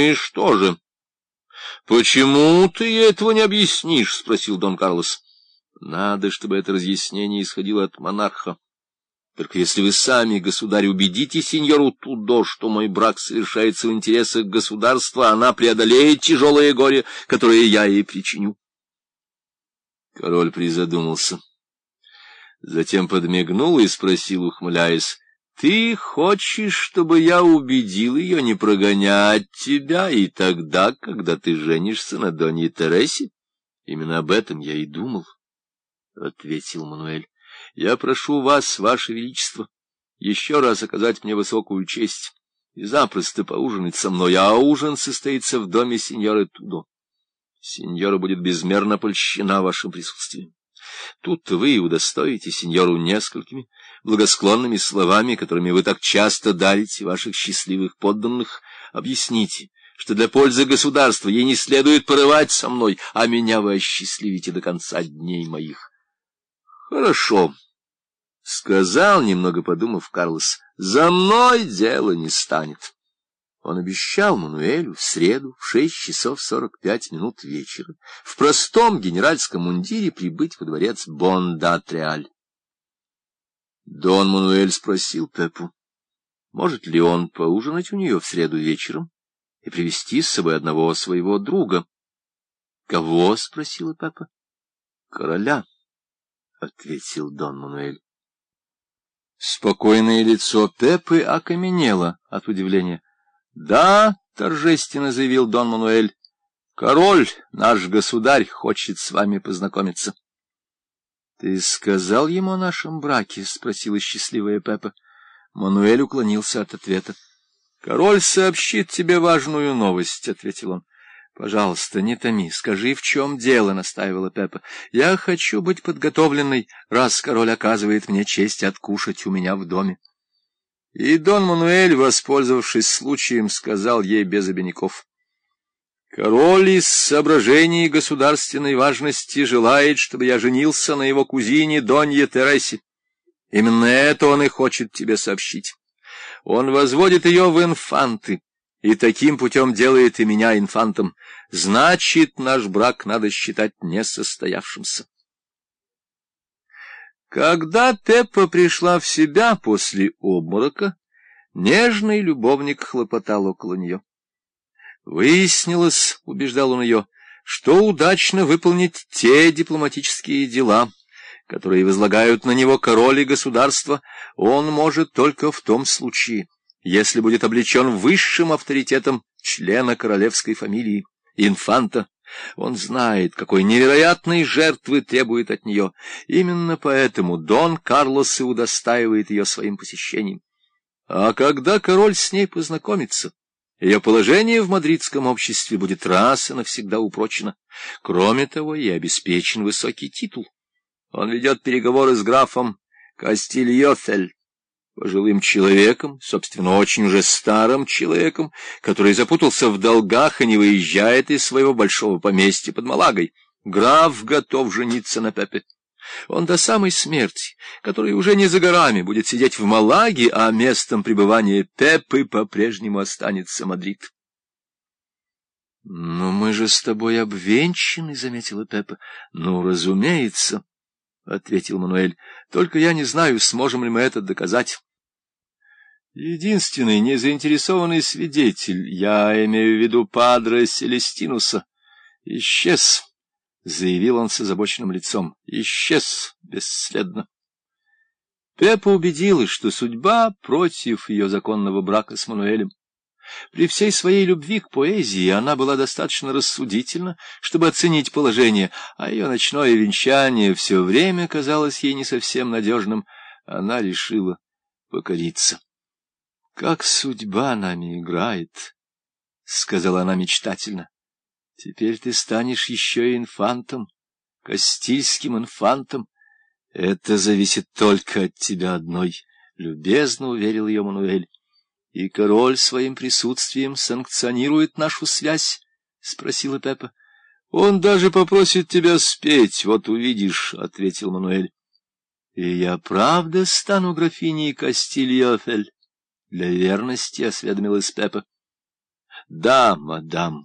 и что же? Почему ты этого не объяснишь? — спросил Дон Карлос. Надо, чтобы это разъяснение исходило от монарха. Только если вы сами, государь, убедите сеньору Тудо, что мой брак совершается в интересах государства, она преодолеет тяжелое горе, которое я ей причиню. Король призадумался. Затем подмигнул и спросил, ухмыляясь, «Ты хочешь, чтобы я убедил ее не прогонять тебя и тогда, когда ты женишься на Донье Тересе?» «Именно об этом я и думал», — ответил Мануэль. «Я прошу вас, ваше величество, еще раз оказать мне высокую честь и запросто поужинать со мной, а ужин состоится в доме сеньоры Тудо. Сеньора будет безмерно польщена вашим присутствием. Тут вы удостоите сеньору несколькими благосклонными словами, которыми вы так часто дарите ваших счастливых подданных. Объясните, что для пользы государства ей не следует порывать со мной, а меня вы осчастливите до конца дней моих. — Хорошо, — сказал, немного подумав Карлос, — за мной дело не станет. Он обещал Мануэлю в среду в шесть часов сорок пять минут вечера в простом генеральском мундире прибыть во дворец Бондатреаль. Дон Мануэль спросил Пепу, может ли он поужинать у нее в среду вечером и привести с собой одного своего друга. — Кого? — спросила Пепа. — Короля, — ответил Дон Мануэль. Спокойное лицо Пепы окаменело от удивления. Да, — торжественно заявил Дон Мануэль, — король, наш государь, хочет с вами познакомиться. — Ты сказал ему о нашем браке? — спросила счастливая Пеппа. Мануэль уклонился от ответа. — Король сообщит тебе важную новость, — ответил он. — Пожалуйста, не томи, скажи, в чем дело, — настаивала Пеппа. — Я хочу быть подготовленной, раз король оказывает мне честь откушать у меня в доме. И Дон Мануэль, воспользовавшись случаем, сказал ей без обиняков. Король из соображений государственной важности желает, чтобы я женился на его кузине Донье Тересе. Именно это он и хочет тебе сообщить. Он возводит ее в инфанты, и таким путем делает и меня инфантом. Значит, наш брак надо считать несостоявшимся. Когда Пеппа пришла в себя после обморока, нежный любовник хлопотал около нее. Выяснилось, — убеждал он ее, — что удачно выполнить те дипломатические дела, которые возлагают на него король и государство, он может только в том случае, если будет облечен высшим авторитетом члена королевской фамилии, инфанта, он знает, какой невероятной жертвы требует от нее. Именно поэтому Дон Карлос и удостаивает ее своим посещением. А когда король с ней познакомится, ее положение в мадридском обществе будет раз и навсегда упрочено. Кроме того, ей обеспечен высокий титул. Он ведет переговоры с графом Кастильофель, пожилым человеком, собственно, очень уже старым человеком, который запутался в долгах и не выезжает из своего большого поместья под Малагой. Граф готов жениться на Пепе. Он до самой смерти, который уже не за горами, будет сидеть в Малаге, а местом пребывания Пепы по-прежнему останется Мадрид. — Но мы же с тобой обвенчаны, — заметила Пеппа. — Ну, разумеется, — ответил Мануэль. — Только я не знаю, сможем ли мы это доказать. Единственный незаинтересованный свидетель, я имею в виду падре Селестинуса, исчез, — заявил он с озабоченным лицом, — исчез бесследно. Пеппа убедилась, что судьба против ее законного брака с Мануэлем. При всей своей любви к поэзии она была достаточно рассудительна, чтобы оценить положение, а ее ночное венчание все время казалось ей не совсем надежным. Она решила покориться. Как судьба нами играет, — сказала она мечтательно. Теперь ты станешь еще и инфантом, кастильским инфантом. Это зависит только от тебя одной, — любезно уверил ее Мануэль. И король своим присутствием санкционирует нашу связь? — спросила Пеппа. — Он даже попросит тебя спеть, вот увидишь, — ответил Мануэль. — И я правда стану графиней Кастильофель? Для верности осведомилась Пеппа. Да, мадам.